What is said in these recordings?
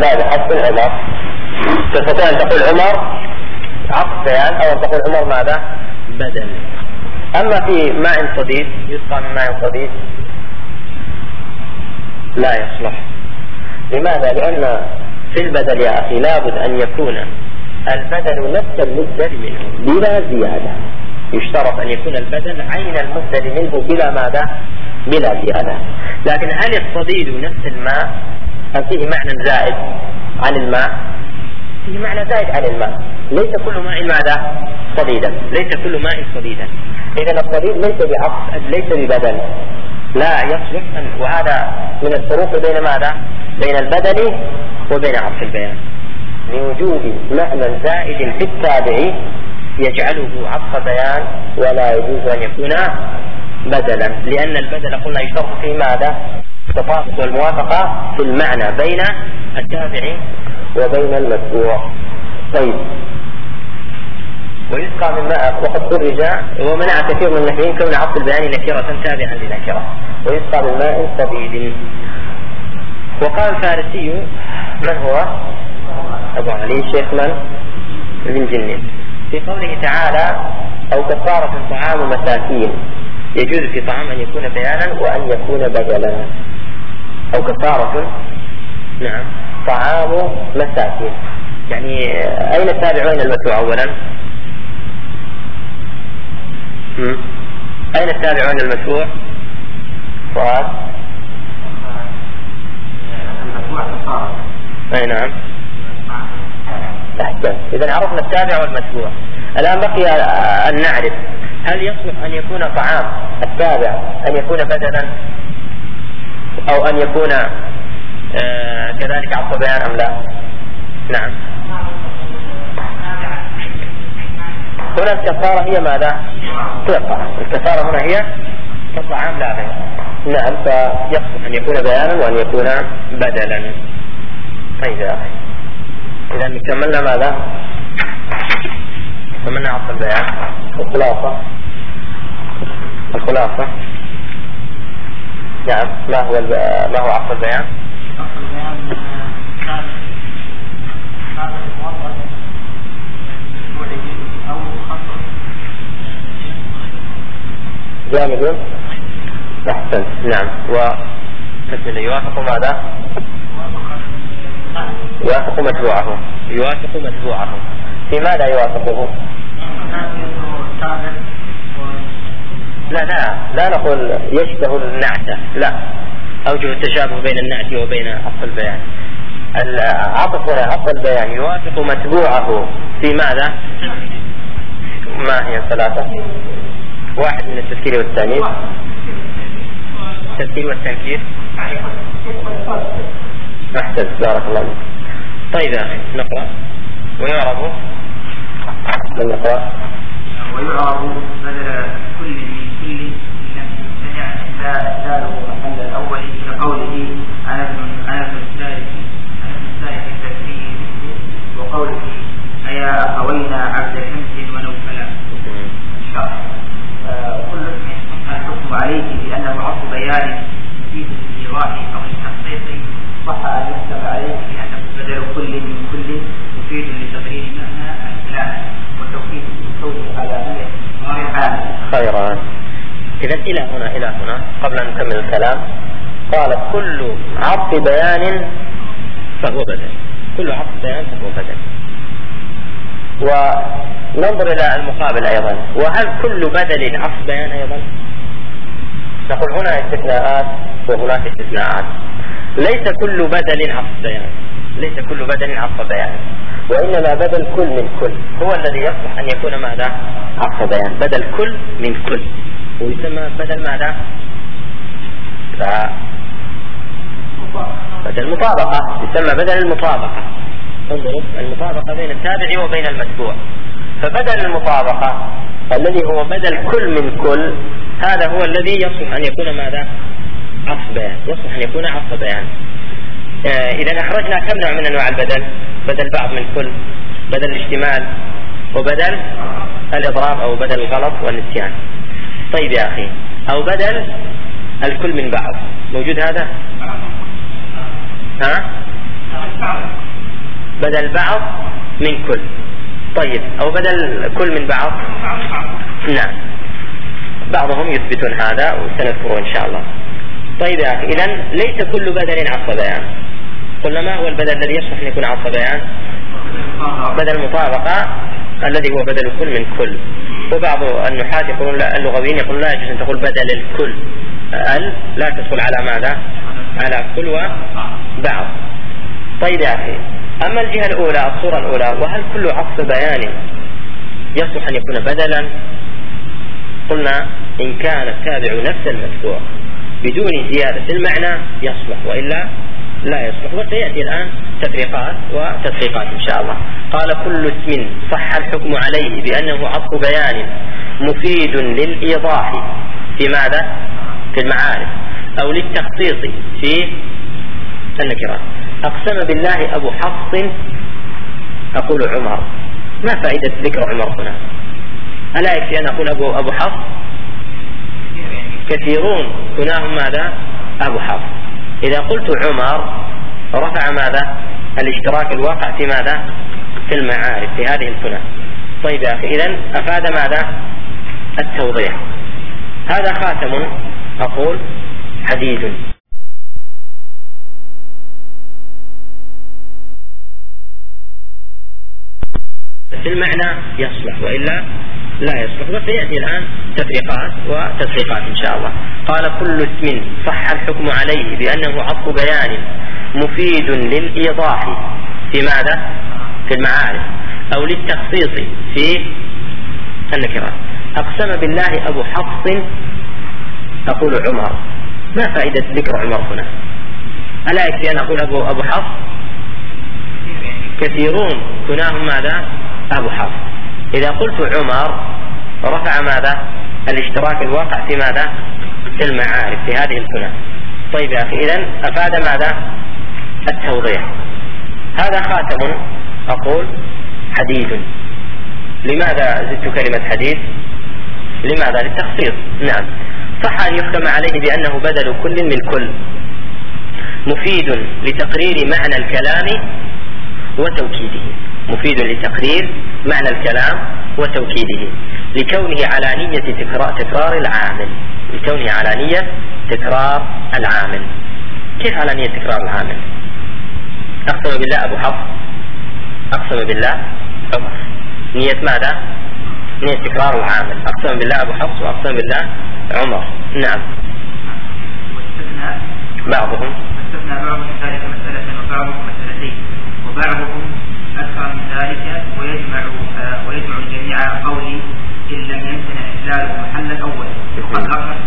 لا بحذف عمر تستطيع أن تقول عمر؟ عطف بيان. أو أن تقول عمر ماذا؟ بدل. أما في ماء صديد يسقى من ماء صديد. لا يصلح. لماذا؟ لأن في البدل يا أخي لابد أن يكون البدل نفس المبدل منه بلا زيادة. يشترط أن يكون البدل عين المبدل منه بلا ماذا؟ بلا زيادة. لكن هل الصديد نفس الماء؟ أم فيه معنى زائد عن الماء؟ فيه معنى زائد عن الماء ليس كل ماء ماذا؟ صديدا ليس كل ماء صديدا إذا الصديد ليس بعطف ليس ببدل لا يصلح وهذا من الفروق بين ماذا؟ بين البدل وبين عطف البيان لوجود معنى زائد في التابع يجعله عطف بيان ولا يجوز أن يكون بدلا لأن البدل قلنا يشترط في ماذا؟ التطابق والموافقه في المعنى بين التابع وبين المتبوع. طيب ويسقى من ماء وقد خرج ومنع كثير من النحويين كون عطف البيان نكرة تابعا لنكرة ويسقى من ماء صديد وقال الفارسي من هو؟ أبو علي شيخ من؟ ابن جنين في قوله تعالى أو كفارة طعام مساكين يجوز في طعام أن يكون بيانا وأن يكون بدلا أو كفارة. نعم. طعام مساكين. يعني أين التابع وأين المتبوع أولا؟ أين التابع وأين المتبوع؟ فؤاد. أي نعم. أحسن. إذا عرفنا التابع والمتبوع الآن بقي أن نعرف هل يصلح أن يكون طعام التابع أن يكون بدلا؟ أو أن يكون آه كذلك عطف بيان أم لا؟ نعم. هنا الكفارة هي ماذا؟ الطعام الكفارة هنا هي الطعام لا غير. نعم فيصلح أن يكون بيانا وأن يكون بدلا. طيب يا أخي. إذا كملنا ماذا؟ كملنا عصر البيان. الخلاصة. الخلاصة. نعم. ما هو ما هو عصر البيان؟ البيان جامد. أحسن. نعم. ومثل يوافق ماذا؟ يوافق متبوعه يوافق متبوعه في ماذا يوافقه؟ لا لا لا نقول يشبه النعت لا. أوجه التشابه بين النعت وبين عطف البيان. العطف هنا عطف البيان يوافق متبوعه في ماذا؟ ما هي الثلاثة؟ واحد من التذكير والتأنيث. التذكير والتنكير أحسن بارك الله فيك. طيب يا أخي نقرأ. ويعرب. من كل لم إحداثه محل الأول كقوله ابن الثالث. أنا ابن الثالث التكفير وقوله أيا أخوينا عبد شمس ونوفلا الشرح كل اسم الحكم عليه بأنه عطف بيان يفيد الإيضاح أو التحقيق صح أن يحسب عليه بأنه بدل كل من كل مفيد لتقرير معنى الكلام وتوحيد الكون على نية خيرا. إذا إلى هنا إلى هنا قبل أن نكمل الكلام قال كل عطف بيان فهو بدل. كل عطف بيان فهو بدل. وننظر إلى المقابل أيضا. وهل كل بدل عطف بيان أيضا؟ نقول هنا استثناءات وهناك استثناءات. ليس كل بدل عطف بيان. ليس كل بدل عطف بيان. وإنما بدل كل من كل. هو الذي يصلح أن يكون ماذا؟ عطف بيان. بدل كل من كل. ويسمى بدل ماذا ف... بدل مطابقة يسمى بدل المطابقة. انظروا المطابقة بين التابع وبين المتبوع. فبدل المطابقة الذي هو بدل كل من كل هذا هو الذي يصلح أن يكون ماذا؟ عطف بيان. يصلح أن يكون عطف بيان. آه إذا أخرجنا كم نوع من أنواع البدل؟ بدل بعض من كل بدل الاشتمال وبدل الإضراب أو بدل الغلط والنسيان. طيب يا أخي. أو بدل الكل من بعض. موجود هذا؟ ها؟ بدل بعض من كل. طيب أو بدل كل من بعض؟ نعم. بعضهم يثبتون هذا وسنذكره إن شاء الله. طيب يا أخي إذا ليس كل بدل عصب بيان. قلنا ما هو البدل الذي يصلح أن يكون عصب بيان؟ بدل المطابقة الذي هو بدل كل من كل. وبعض النحاة يقولون لا اللغويين يقولون لا يجوز أن تقول بدل الكل. ال لا تدخل على ماذا؟ على كل وبعض. طيب يا أخي أما الجهة الأولى الصورة الأولى وهل كل عطف بيان يصلح أن يكون بدلا؟ قلنا إن كان التابع نفس المتبوع بدون زيادة المعنى يصلح وإلا لا يصلح. وسيأتي الآن تفريقات وتدقيقات إن شاء الله. قال كل اسم صح الحكم عليه بأنه عطف بيان مفيد للإيضاح في ماذا؟ في المعارف أو للتخصيص في النكرات أقسم بالله أبو حفص أقول عمر. ما فائدة ذكر عمر هنا؟ ألا يكفي أن أقول أبو أبو حفص؟ كثيرون. كناهم ماذا؟ أبو حفص. إذا قلت عمر رفع ماذا؟ الاشتراك الواقع في ماذا؟ في المعارف في هذه الكنى طيب يا أخي إذا أفاد ماذا؟ التوضيح. هذا خاتم أقول حديد في المعنى يصلح وإلا لا يصلح. وسيأتي الآن تفريقات وتدقيقات إن شاء الله. قال كل اسم صح الحكم عليه بأنه عطف بيان مفيد للإيضاح في ماذا؟ في المعارف أو للتخصيص في النكرات. أقسم بالله أبو حفص أقول عمر. ما فائدة ذكر عمر هنا؟ ألا يكفي أن أقول أبو أبو حفص؟ كثيرون. كناهم ماذا؟ أبو حفص. إذا قلت عمر رفع ماذا؟ الاشتراك الواقع في ماذا؟ في المعارف في هذه الكنى طيب يا أخي إذا أفاد ماذا؟ التوضيح. هذا خاتم أقول حديد لماذا زدت كلمة حديد لماذا؟ للتخصيص. نعم. صح أن يحكم عليه بأنه بدل كل من كل. مفيد لتقرير معنى الكلام وتوكيده. مفيد لتقرير معنى الكلام وتوكيده لكونه على نية تكرار, تكرار العامل. لكونه على نية تكرار العامل. كيف على نية تكرار العامل؟ أقسم بالله أبو حفص. أقسم بالله عمر نية ماذا؟ نية تكرار العامل. أقسم بالله أبو حفص وأقسم بالله عمر. نعم. بعضهم. واستثنى بعضهم إحلاله محل الأول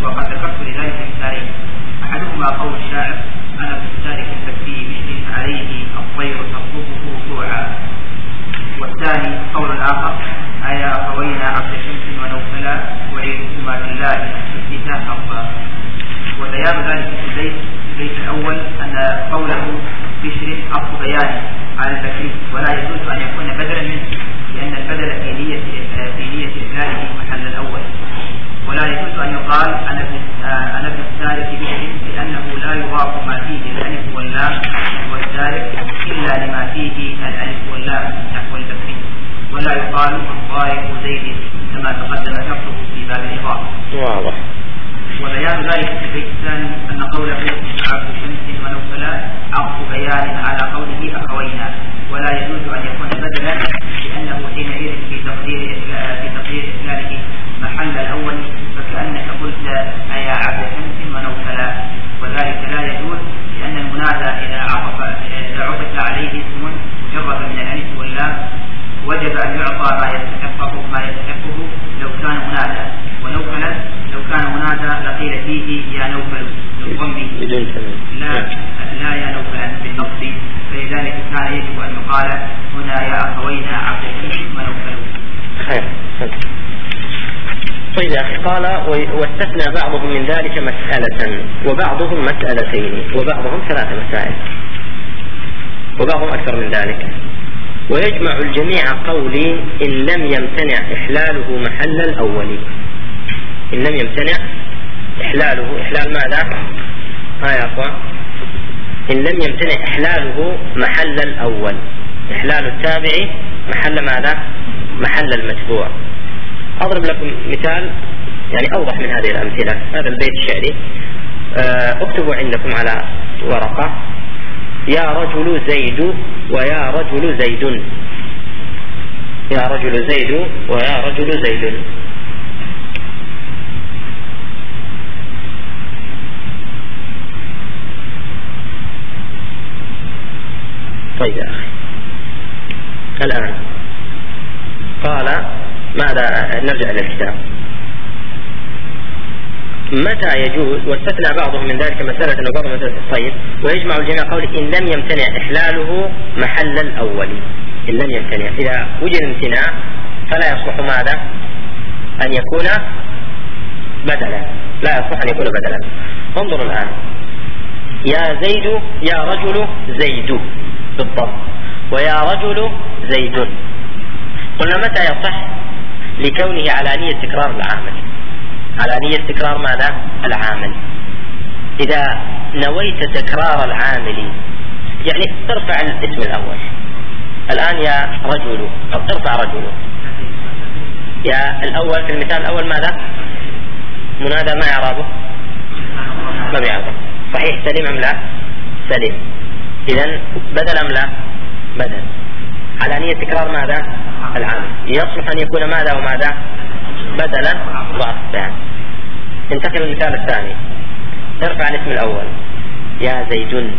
قال واستثنى بعضهم من ذلك مسألة وبعضهم مسألتين وبعضهم ثلاث مسائل وبعضهم أكثر من ذلك. ويجمع الجميع قولي إن لم يمتنع إحلاله محل الأول. إن لم يمتنع إحلاله إحلال ماذا؟ ها يا أخوان. إن لم يمتنع إحلاله محل الأول. إحلال التابع محل ماذا؟ محل المتبوع. أضرب لكم مثال. يعني أوضح من هذه الأمثلة. هذا البيت الشعري. آه، اكتبوا عندكم على ورقة. يا رجل زيد ويا رجل زيد. يا رجل زيد ويا رجل زيد. طيب يا أخي. الآن. قال ماذا؟ نرجع إلى الكتاب. متى يجوز واستثنى بعضهم من ذلك مسألة وبعض مسألة الصيد ويجمع الجميع قول إن لم يمتنع إحلاله محل الأول. إن لم يمتنع. إذا وجد امتناع فلا يصلح ماذا؟ أن يكون بدلا. لا يصلح أن يكون بدلا. انظروا الآن. يا زيد يا رجل زيد بالضبط. ويا رجل زيد. قلنا متى يصح لكونه على نية تكرار العامل على نية تكرار ماذا العامل. إذا نويت تكرار العامل يعني ترفع الاسم الأول. الآن يا رجل أو ترفع رجل. يا الأول في المثال الأول ماذا؟ منادى ما إعرابه ما بيعرفه صحيح سليم أم لا؟ سليم. إذا بدل أم لا؟ بدل. على نية تكرار ماذا؟ العامل. يصلح أن يكون ماذا وماذا؟ بدلا وأصلا انتقل للمثال الثاني. ارفع الاسم الأول. يا زيد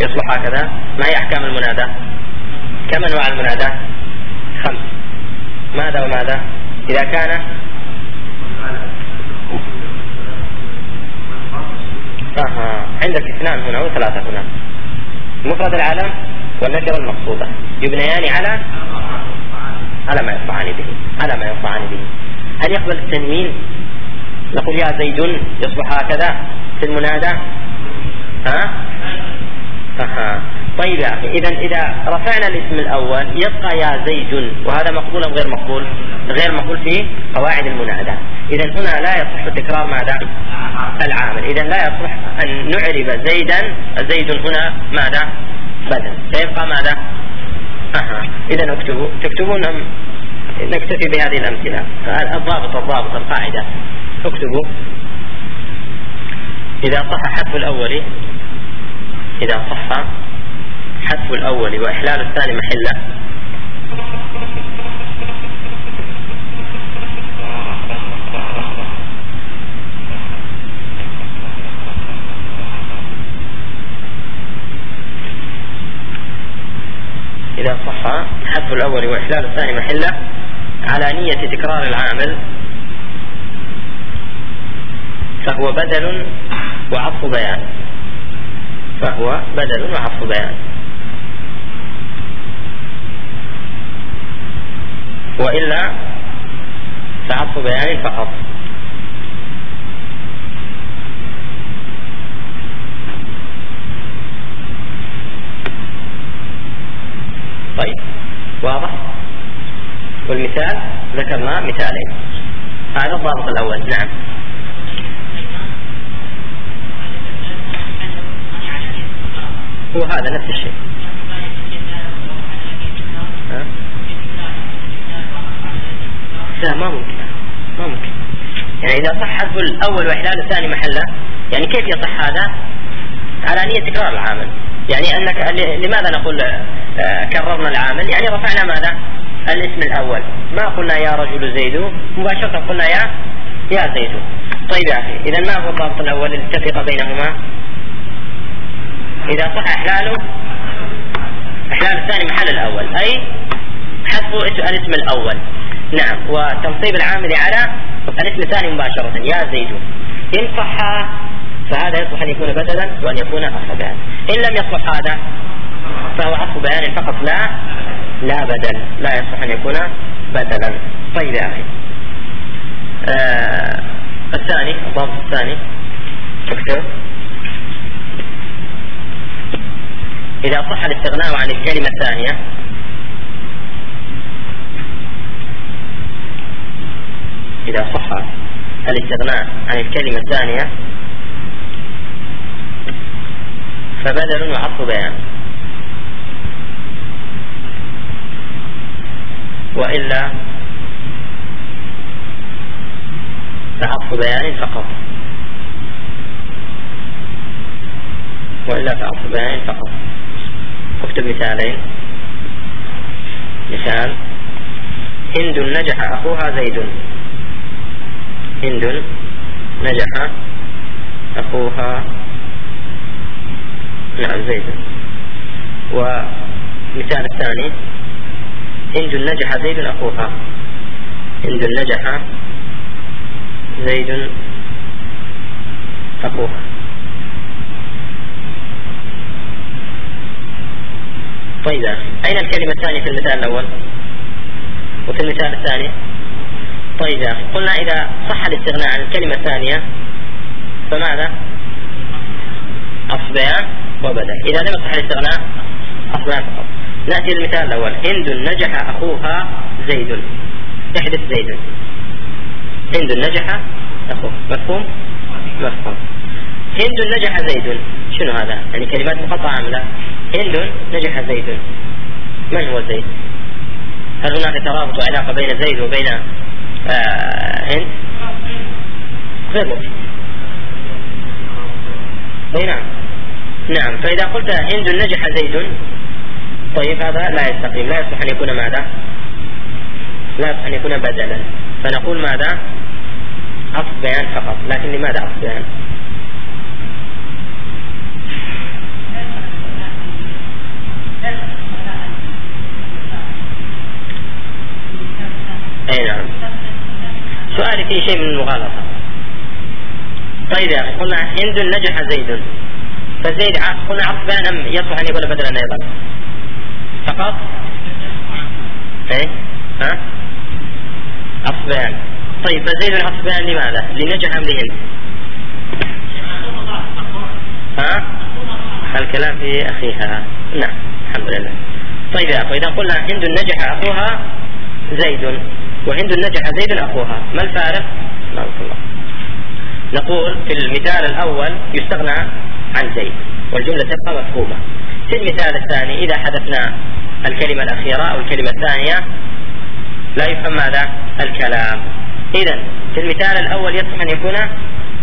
يصلح هكذا. ما هي أحكام المنادى؟ كم أنواع المنادى؟ خمس. ماذا وماذا؟ إذا كان أها. عندك اثنان هنا وثلاثة هنا. مفرد العالم والنكرة المقصودة يبنيان على على ما يرفعان به على ما يرفعان به هل يقبل التنوين نقول يا زيد يصبح هكذا في المنادى ها أها. طيب يا أخي إذا إذا رفعنا الاسم الأول يبقى يا زيد وهذا مقبول أم غير مقبول؟ غير مقبول في قواعد المنادى إذا هنا لا يصح تكرار ماذا؟ العامل إذا لا يصح أن نعرب زيدا زيد هنا ماذا؟ بدل فيبقى ماذا؟ إذا اكتبوا تكتبون أم نكتفي بهذه الأمثلة. الضابط الضابط القاعدة. اكتبوا. إذا صح حذف الأول إذا صح حذف الأول وإحلال الثاني محلة. إذا صح حذف الأول وإحلال الثاني محلة على نية تكرار العامل فهو بدل وعطف بيان. فهو بدل وعطف بيان. وإلا فعطف بيان فقط. طيب. واضح؟ والمثال ذكرنا مثالين. هذا الضابط الأول. نعم. هو هذا نفس الشيء؟ لا ما ممكن. ما ممكن. يعني إذا صح حذف الأول وإحلال الثاني محله يعني كيف يصح هذا؟ على نية تكرار العامل. يعني أنك لماذا نقول آه، كررنا العامل؟ يعني رفعنا ماذا؟ الاسم الأول. ما قلنا يا رجل زيد؟ مباشرة قلنا يا يا زيد. طيب يا أخي إذا ما هو الضابط الأول التفرقة بينهما؟ إذا صح إحلاله إحلال الثاني محل الأول. أي حذف الاسم الأول. نعم وتنصيب العامل على الاسم الثاني مباشرة. يا زيد إن صح فهذا يصلح أن يكون بدلا وأن يكون أصلا إن لم يصلح هذا فهو عطف بيان فقط لا لا بدل لا يصح أن يكون بدلا. طيب يا أخي. آه الثاني الضابط الثاني. اكتب إذا صح الاستغناء عن الكلمة الثانية. إذا صح الاستغناء عن الكلمة الثانية. فبدل وعطف بيان. وإلا فعطف بيان فقط. وإلا فعطف بيان فقط. اكتب مثالين. مثال هند نجح أخوها زيد. هند نجح أخوها نعم زيد ومثال الثاني هند نجح زيد أخوها. هند نجح زيد أخوها. طيب أين الكلمة الثانية في المثال الأول؟ وفي المثال الثاني؟ طيب قلنا إذا صح الاستغناء عن الكلمة الثانية فماذا؟ بيان وبدل إذا لم يصح الاستغناء أصل بيان فقط نأتي للمثال الأول. هند نجح أخوها زيد. يحدث زيد. هند نجح أخوه مفهوم؟ مفهوم. هند نجح زيد. شنو هذا؟ يعني كلمات مقطعة عاملة هند نجح زيد. من هو زيد؟ هل هناك ترابط وعلاقة بين زيد وبين آه هند؟ غير ممكن. نعم نعم فإذا قلت هند نجح زيد طيب هذا لا يستقيم لا يصلح أن يكون ماذا؟ لا يصلح أن يكون بدلا. فنقول ماذا؟ عطف بيان فقط. لكن لماذا عطف بيان؟ أي نعم. سؤالي فيه شيء من المغالطة. طيب يا أخي قلنا هند نجح زيد. فزيد قلنا عطف بيان ام يصلح أن يكون بدلا أيضا فقط إيه ها عطف بيان طيب فزيد عطف بيان لماذا؟ لنجح لهند؟ ها؟ الكلام في أخيها نعم الحمد لله طيب يا أخي إذا قلنا هند نجح أخوها زيد وهند نجح زيد أخوها ما الفارق؟ الله نقول في المثال الأول يستغنى عن زيد والجملة تبقى مفهومة. في المثال الثاني إذا حذفنا الكلمة الأخيرة أو الكلمة الثانية لا يفهم ماذا؟ الكلام. اذا في المثال الأول يصح أن يكون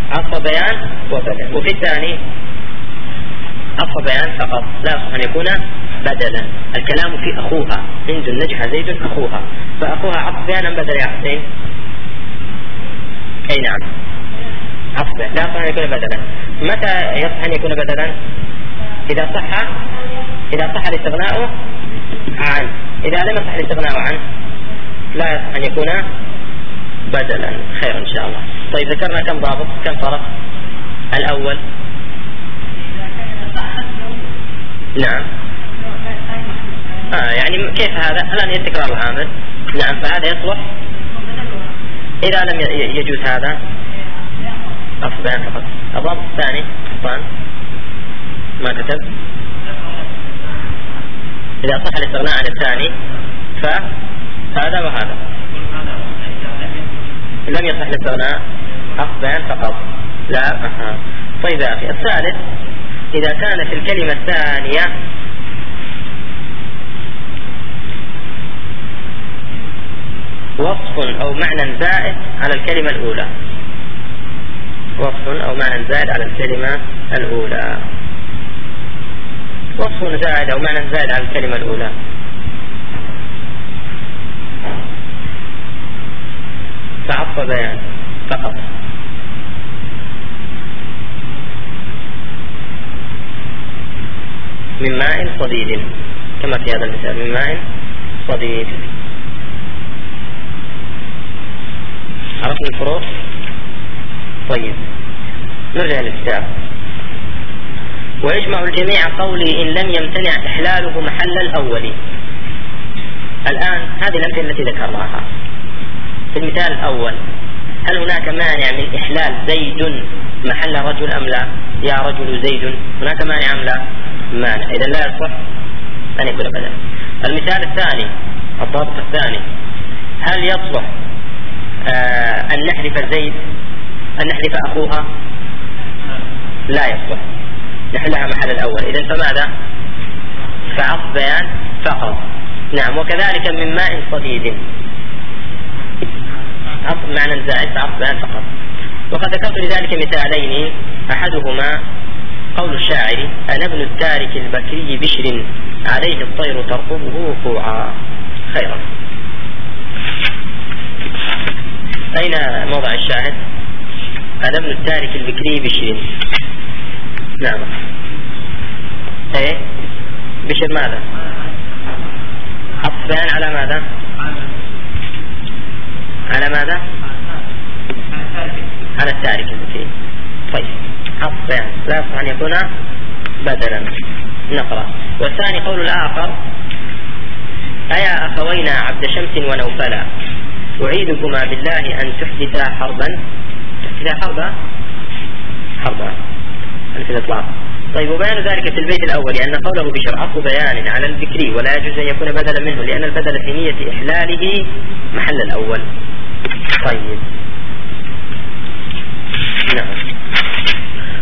عطف بيان وبدل. وفي الثاني عطف بيان فقط. لا يصح أن يكون بدلا. الكلام في أخوها. هند نجح زيد أخوها. فأخوها عطف بيان ام بدل يا حسين؟ أي نعم. عطف لا يصح ان يكون بدلا. متى يصح أن يكون بدلا؟ إذا صح إذا صح الاستغناء عنه إذا لم يصح الاستغناء عنه لا يصح أن يكون بدلا. خير إن شاء الله. طيب ذكرنا كم ضابط كم فرق؟ الأول. نعم. آه يعني كيف هذا؟ الآن تكرار العامل نعم فهذا يصلح. إذا لم يجوز هذا. أصبع فقط الضابط الثاني سلطان ما كتب. إذا صح الاستغناء عن الثاني فهذا وهذا. لم يصح الاستغناء أصبع فقط. لا أها. طيب يا أخي الثالث إذا كان في الكلمة الثانية وصف أو معنى زائد على الكلمة الأولى. وصف أو معنى زائد على الكلمة الأولى. وصف زائد أو معنى زائد على الكلمة الأولى. فعطف بيان فقط. من ماء صديد كما في هذا المثال من ماء صديد. عرفنا الفروق؟ طيب. نرجع للكتاب ويجمع الجميع قولي إن لم يمتنع إحلاله محل الأول. الآن هذه الأمثلة التي ذكرناها. في المثال الأول هل هناك مانع من إحلال زيد محل رجل أم لا؟ يا رجل زيد هناك مانع أم لا؟ مانع. إذا لا يصح أن يكون بدلا المثال الثاني الضابط الثاني هل يصلح آه أن نحذف زيد؟ أن نحذف أخوها. لا يصلح نحلها محل الأول. إذا فماذا؟ فعطف بيان فقط نعم وكذلك من ماء صديد. عطف معنى زائد فعطف بيان فقط وقد ذكرت لذلك مثالين أحدهما قول الشاعر أنا ابن التارك البكري بشر عليه الطير ترقبه وقوعا خيرا. أين موضع الشاهد؟ أنا ابن التارك البكري بشر نعم. إيه؟ بشر ماذا؟ عطف على ماذا؟ على ماذا؟ على التارك البكري. طيب. عطف لا يصح أن يكون بدلا. نقرأ. والثاني قول الآخر. أيا أخوينا عبد شمس ونوفلا أعيدكما بالله أن تحدثا حربا. تحدثا حربا حربا في الإطلاق. طيب وبيان ذلك في البيت الأول أن قوله بشر عطف بيان على الذكري ولا يجوز أن يكون بدلا منه لأن البدل في نية إحلاله محل الأول. طيب. نعم.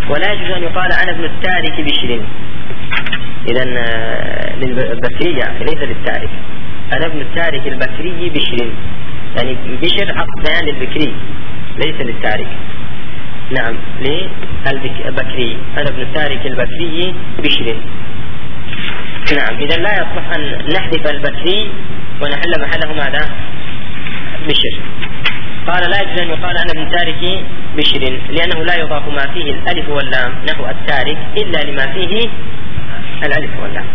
ولا يجوز أن يقال أنا ابن التارك بشر. إذا آه، للبكرية ليس للتارك. أنا ابن التارك البكري بشر. يعني بشر عطف بيان للبكري. ليس للتارك. نعم للبكري أنا ابن التارك البكري بشر. نعم إذا لا يصح أن نحذف البكري ونحل محله ماذا؟ بشر. قال لا يجوز أن يقال أنا ابن تارك بشر لأنه لا يضاف ما فيه الألف واللام نحو التارك إلا لما فيه الألف واللام.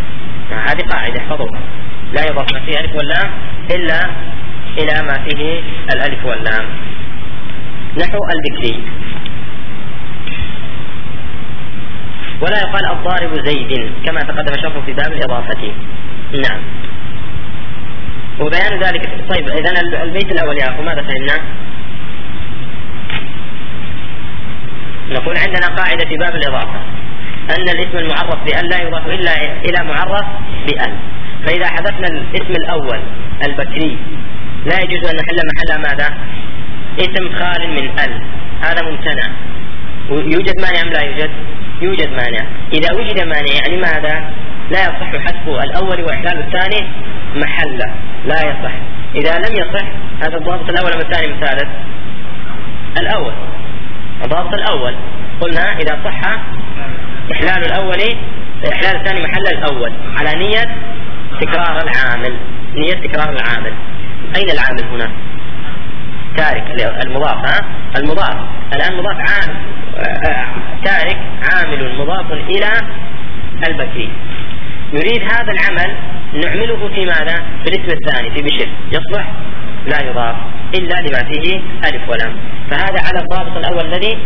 هذه قاعدة احفظوها لا يضاف ما فيه الألف واللام إلا إلى ما فيه الألف واللام. نحو البكري ولا يقال الضارب زيد كما تقدم شرحه في باب الإضافة نعم وبيان ذلك طيب إذا البيت الأول يا أخو ماذا فهمنا؟ نقول عندنا قاعدة في باب الإضافة أن الاسم المعرف بأن لا يضاف إلا إلى معرف بأن فإذا حذفنا الاسم الأول البكري لا يجوز أن نحل محل ماذا؟ اسم خال من ال. هذا ممتنع. يوجد مانع أم لا يوجد؟ يوجد مانع. إذا وجد مانع يعني ماذا؟ لا يصح حذف الأول وإحلال الثاني محله لا يصح. إذا لم يصح هذا الضابط الأول أم الثاني الثالث؟ الأول. الضابط الأول. قلنا إذا صح إحلال الأول إحلال الثاني محل الأول. على نية تكرار العامل. نية تكرار العامل. أين العامل هنا؟ تارك المضاف ها؟ المضاف. الآن مضاف عام آه، تارك عامل مضاف إلى البكري. نريد هذا العمل نعمله في ماذا؟ في الاسم الثاني في بشر. يصلح؟ لا يضاف إلا لما فيه ألف ولام. فهذا على الضابط الأول الذي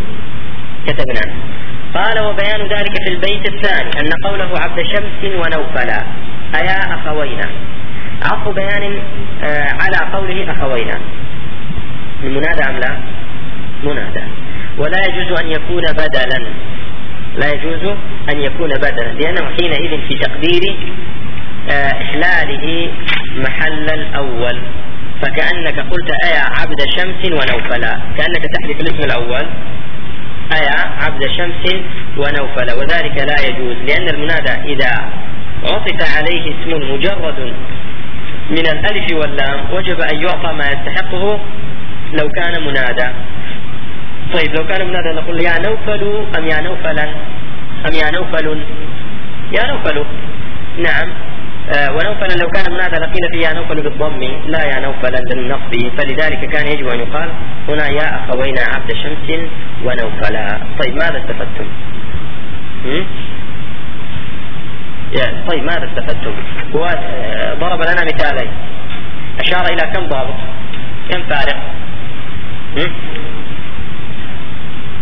كتبناه. قال وبيان ذلك في البيت الثاني أن قوله عبد شمس ونوفلا أيا أخوينا. عطف بيان آه، على قوله أخوينا. المنادى أم لا؟ منادى. ولا يجوز أن يكون بدلا. لا يجوز أن يكون بدلا. لأنه حينئذ في تقدير آه، إحلاله محل الأول. فكأنك قلت أيا عبد شمس ونوفلا كأنك تحذف الاسم الأول. أيا عبد شمس ونوفلا وذلك لا يجوز. لأن المنادى إذا عطف عليه اسم مجرد من الألف واللام وجب أن يعطى ما يستحقه لو كان منادى. طيب لو كان منادى نقول يا نوفل أم يا نوفلا؟ أم يا نوفل؟ يا نوفل. نعم. آه ونوفلا لو كان منادى لقيل في يا نوفل بالضم لا يا نوفلا بالنصب فلذلك كان يجب أن يقال هنا يا اخوينا عبد شمس ونوفلا. طيب ماذا استفدتم؟ طيب ماذا استفدتم؟ هو آه، ضرب لنا مثالين. أشار إلى كم ضابط؟ كم فارق؟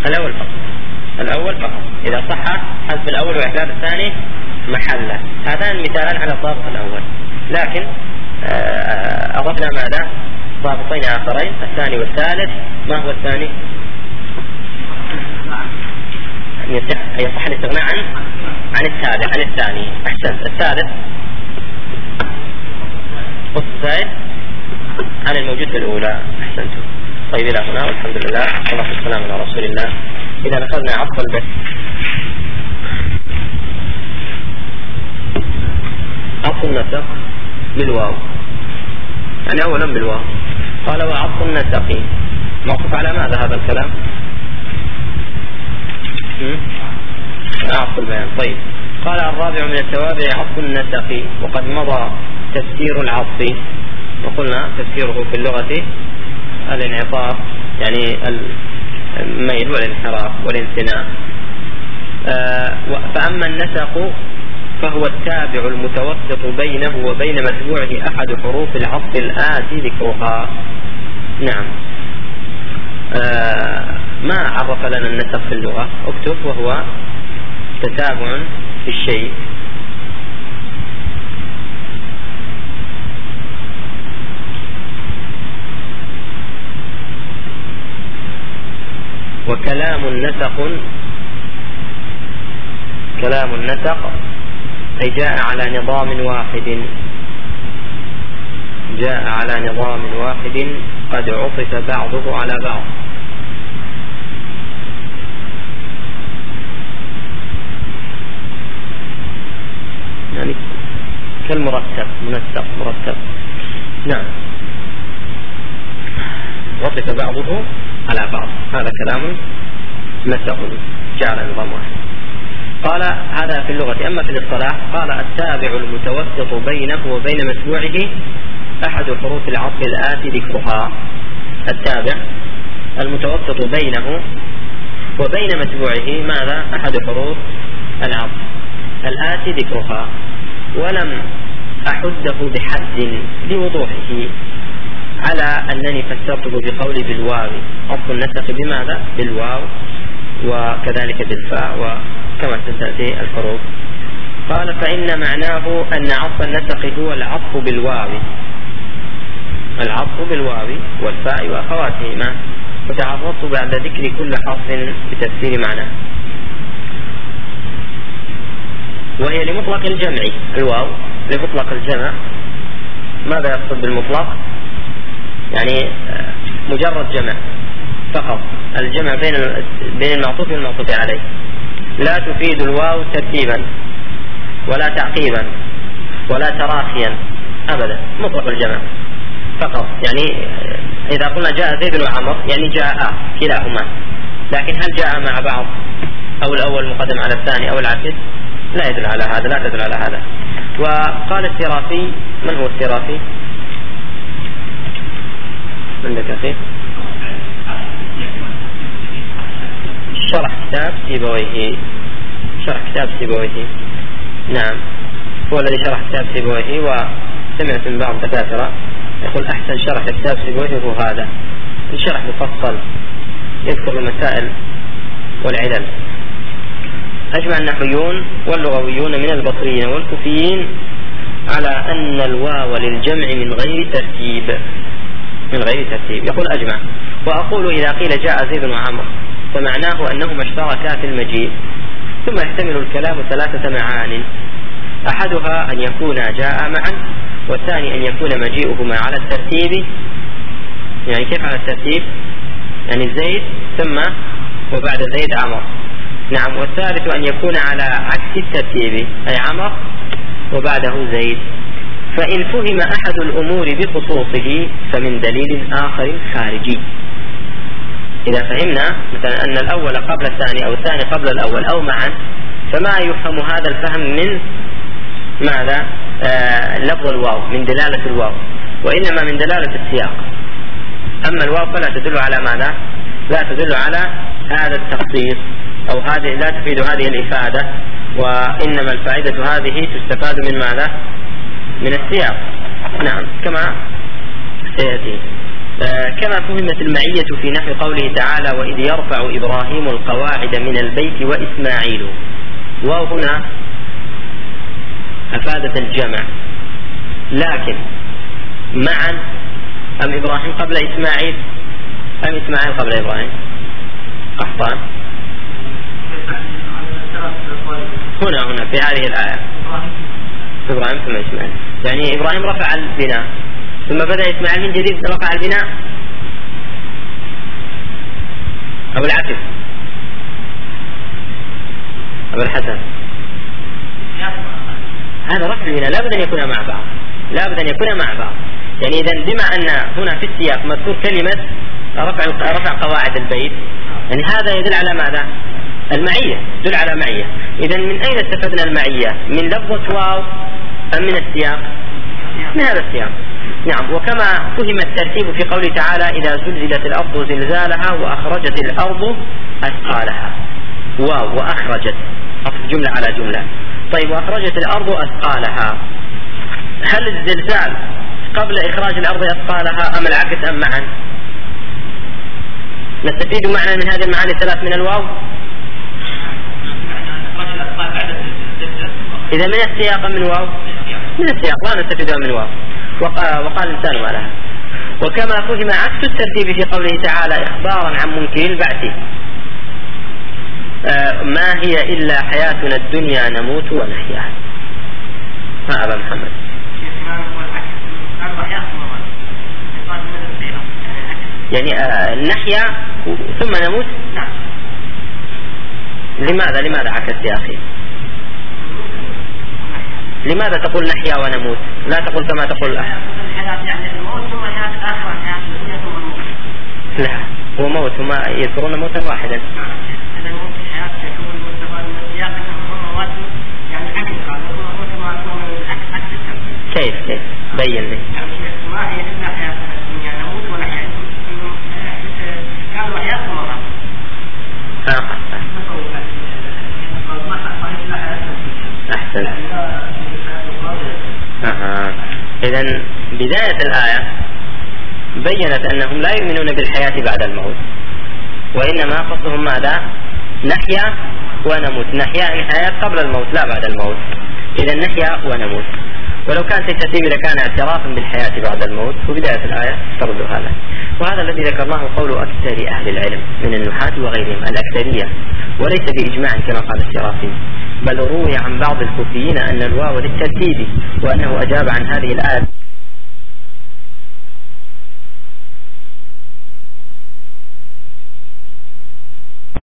الأول فقط. الأول فقط. إذا صح حذف الأول واحلال الثاني محلة. هذان مثالان على الضابط الأول. لكن آه، أضفنا ماذا؟ ضابطين آخرين الثاني والثالث. ما هو الثاني؟ يصح الاستغناء عن عن التابع عن الثاني. أحسنت. الثالث. والثالث عن الموجود في الأولى. أحسنتم. طيبين هنا والحمد لله والصلاة والسلام على رسول الله. إذا أخذنا عطف البث عطف النسق بالواو. يعني أولا بالواو. قال وعطف النسق. موقف على ماذا هذا الكلام؟ عطف البيان. طيب. قال الرابع من التوابع عطف النسق. وقد مضى تفسير العطف. وقلنا تفسيره في اللغة الانعطاف يعني الميل والانحراف والانثناء. آه، فأما النسق فهو التابع المتوسط بينه وبين متبوعه أحد حروف العطف الآتي ذكرها نعم. آه ما عرف لنا النسق في اللغة؟ اكتب وهو تتابع في الشيء. وكلام نسق كلام النسق أي جاء على نظام واحد. جاء على نظام واحد قد عطف بعضه على بعض. يعني كالمرتب منسق مرتب. نعم. عطف بعضه هذا كلام نسق جعل نظام واحد. قال هذا في اللغة. أما في الاصطلاح قال التابع المتوسط بينه وبين متبوعه أحد حروف العطف الآتي ذكرها. التابع المتوسط بينه وبين متبوعه ماذا؟ أحد حروف العطف الآتي ذكرها. ولم أحده بحد لوضوحه. على أنني فسرته بقولي بالواو. عطف النسق بماذا؟ بالواو وكذلك بالفاء وكما ستأتي الحروف. قال فإن معناه أن عطف النسق هو العطف بالواو. العطف بالواو والفاء وأخواتهما. وتعرضت بعد ذكر كل حرف بتفسير معناه. وهي لمطلق الجمع. الواو لمطلق الجمع. ماذا يقصد بالمطلق؟ يعني مجرد جمع فقط. الجمع بين بين المعطوف والمعطوف عليه. لا تفيد الواو ترتيبا ولا تعقيبا ولا تراخيا ابدا. مطلق الجمع فقط. يعني إذا قلنا جاء زيد وعمر يعني جاء كلاهما. لكن هل جاء مع بعض؟ أو الأول مقدم على الثاني أو العكس؟ لا يدل على هذا لا تدل على هذا. وقال السرافي من هو السرافي عندك أخي شرح كتاب سيبويه شرح كتاب سيبويه نعم. هو الذي شرح كتاب سيبويه وسمعت من بعض الدكاترة يقول أحسن شرح لكتاب سيبويه هو هذا. الشرح مفصل. يذكر المسائل والعلل. أجمع النحويون واللغويون من البصريين والكوفيين على أن الواو للجمع من غير ترتيب. من غير ترتيب يقول أجمع. وأقول إذا قيل جاء زيد وعمر فمعناه أنهما اشتركا في المجيء. ثم يحتمل الكلام ثلاثة معان. أحدها أن يكون جاء معا والثاني أن يكون مجيئهما على الترتيب. يعني كيف على الترتيب؟ يعني زيد ثم وبعد زيد عمر. نعم والثالث أن يكون على عكس الترتيب أي عمر وبعده زيد. فإن فهم أحد الأمور بخصوصه فمن دليل آخر خارجي إذا فهمنا مثلا أن الأول قبل الثاني أو الثاني قبل الأول أو معا فما يفهم هذا الفهم من ماذا؟ آه لفظ الواو من دلالة الواو وإنما من دلالة السياق أما الواو فلا تدل على ماذا؟ لا تدل على هذا التخصيص أو هذه لا تفيد هذه الإفادة وإنما الفائدة هذه تستفاد من ماذا؟ من السياق نعم كما سيأتي. آه كما فهمت المعية في نحو قوله تعالى وإذ يرفع إبراهيم القواعد من البيت وإسماعيل واو هنا أفادت الجمع. لكن معا أم إبراهيم قبل إسماعيل؟ أم إسماعيل قبل إبراهيم؟ قحطان هنا هنا في هذه الآية. إبراهيم ثم إسماعيل. يعني إبراهيم رفع البناء. ثم بدأ إسماعيل من جديد رفع البناء. أو العكس أبو الحسن. هذا رفع البناء. لابد أن يكون مع بعض. لابد أن يكون مع بعض. يعني إذا بما أن هنا في السياق مذكور كلمة رفع رفع قواعد البيت. يعني هذا يدل على ماذا؟ المعية يدل على معية. إذا من أين استفدنا المعية؟ من لفظة واو أم من السياق؟ من هذا السياق. نعم وكما فهم الترتيب في قوله تعالى إذا زلزلت الأرض زلزالها وأخرجت الأرض أثقالها. واو وأخرجت. أصف جملة على جملة. طيب وأخرجت الأرض أثقالها. هل الزلزال قبل إخراج الأرض أثقالها أم العكس أم معا؟ نستفيد معنى من هذه المعاني الثلاث من الواو؟ إذا من السياق من واو من السياق لا نستفيد من واو وقال الإنسان ما لها وكما فهم عكس الترتيب في قوله تعالى إخبارا عن منكر البعث. آه، ما هي إلا حياتنا الدنيا نموت ونحيا. ما أبا محمد. يعني آه نحيا ثم نموت؟ نعم. لماذا؟ لماذا عكس يا أخي؟ لماذا تقول نحيا ونموت؟ لا تقول كما تقول الموت لا هو موت هم يذكرون موتا واحدا. كيف؟ كيف؟ بين لي ما هي الا حياه الدنيا نموت ونحيا كانوا حياه مرة احسن أها. إذا بداية الآية بينت أنهم لا يؤمنون بالحياة بعد الموت وإنما قصدهم ماذا؟ نحيا ونموت. نحيا يعني حياة قبل الموت لا بعد الموت. إذا نحيا ونموت. ولو كانت الترتيب لكان اعترافا بالحياة بعد الموت وبداية الآية ترد هذا. وهذا الذي ذكرناه قول أكثر أهل العلم من النحاة وغيرهم الأكثرية وليس بإجماع كما قال السرافي بل روي عن بعض الكوفيين أن الواو للترتيب وأنه أجاب عن هذه الآية.